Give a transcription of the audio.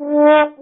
Yeah.